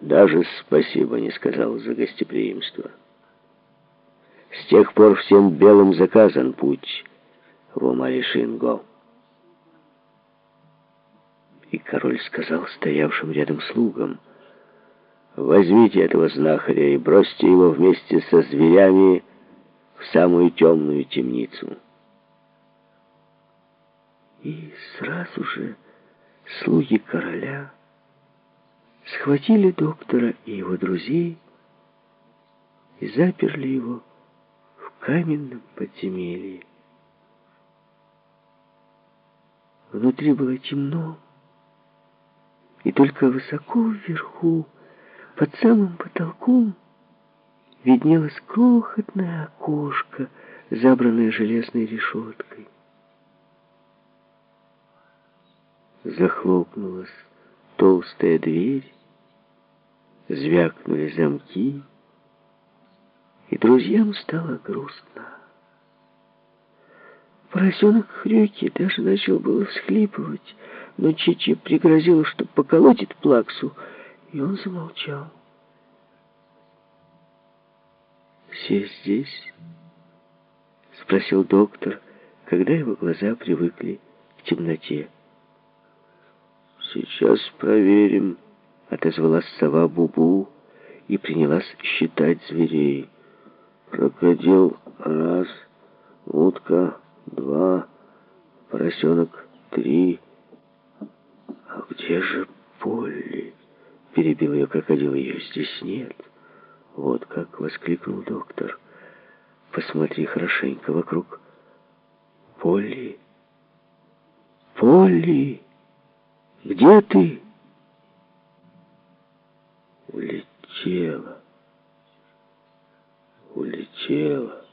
даже спасибо не сказал за гостеприимство. С тех пор всем белым заказан путь в Омалишинго. И король сказал стоявшим рядом слугам, «Возьмите этого знахаря и бросьте его вместе со зверями в самую темную темницу». И сразу же слуги короля схватили доктора и его друзей и заперли его в каменном подземелье. Внутри было темно, и только высоко вверху, под самым потолком, виднелось крохотное окошко, забранное железной решеткой. Захлопнулась толстая дверь, звякнули замки, и друзьям стало грустно. Поросенок Хрюки даже начал было всхлипывать, но Чичи пригрозила, что поколотит Плаксу, и он замолчал. «Все здесь?» — спросил доктор, когда его глаза привыкли к темноте. «Сейчас проверим», — отозвалась сова Бубу и принялась считать зверей. «Крокодил — раз, утка — два, поросенок — три». «А где же Полли?» — перебил ее крокодил. «Ее здесь нет». «Вот как!» — воскликнул доктор. «Посмотри хорошенько вокруг. Полли! Полли! Где ты?» «Улетела! Улетела!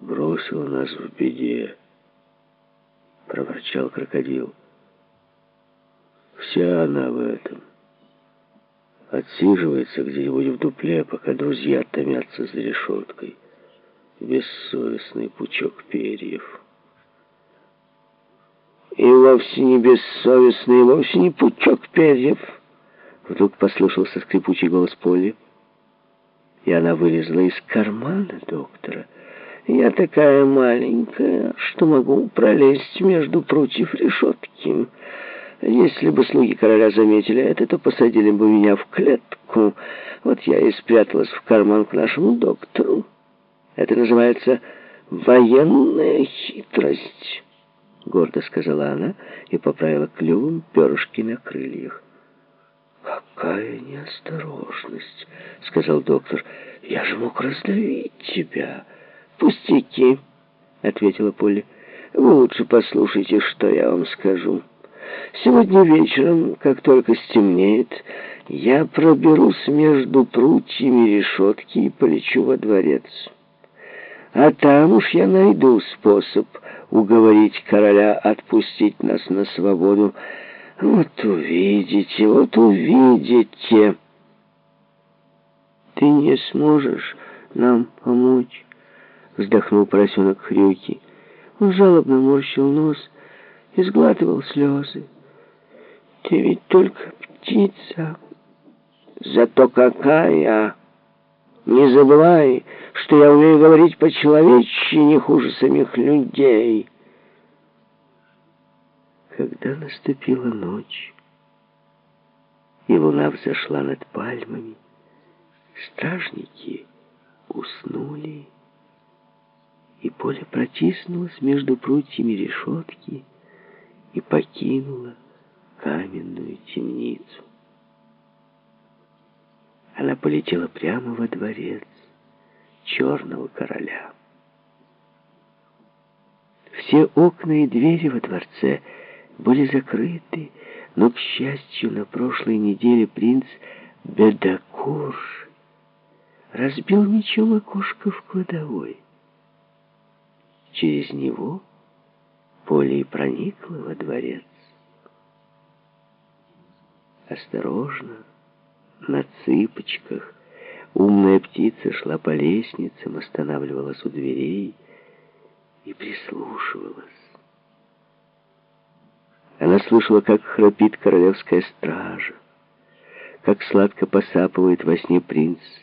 Бросила нас в беде!» — проворчал крокодил. Вся она в этом. Отсиживается где-нибудь в дупле, пока друзья томятся за решеткой. Бессовестный пучок перьев. И вовсе не бессовестный, и вовсе не пучок перьев. Вдруг послышался скрипучий голос Полли. И она вылезла из кармана доктора. Я такая маленькая, что могу пролезть между прутьев решетки. Если бы слуги короля заметили это, то посадили бы меня в клетку. Вот я и спряталась в карман к нашему доктору. Это называется военная хитрость, гордо сказала она и поправила клювом перышки на крыльях. «Какая неосторожность!» — сказал доктор. «Я же мог раздавить тебя!» «Пустяки!» — ответила Полли. «Вы лучше послушайте, что я вам скажу». Сегодня вечером, как только стемнеет, я проберусь между прутьями решетки и полечу во дворец. А там уж я найду способ уговорить короля отпустить нас на свободу. Вот увидите, вот увидите. Ты не сможешь нам помочь, вздохнул поросенок Хрюки. Он жалобно морщил нос и сглатывал слезы. Ты ведь только птица. Зато какая! Не забывай, что я умею говорить по-человечьи не хуже самих людей. Когда наступила ночь, и луна взошла над пальмами, стражники уснули, и поле протиснулось между прутьями решетки, и покинула каменную темницу. Она полетела прямо во дворец черного короля. Все окна и двери во дворце были закрыты, но, к счастью, на прошлой неделе принц Бедакур разбил мечом окошко в кладовой. Через него Поле и проникла во дворец. Осторожно, на цыпочках, умная птица шла по лестницам, останавливалась у дверей и прислушивалась. Она слышала, как храпит королевская стража, как сладко посапывает во сне принц.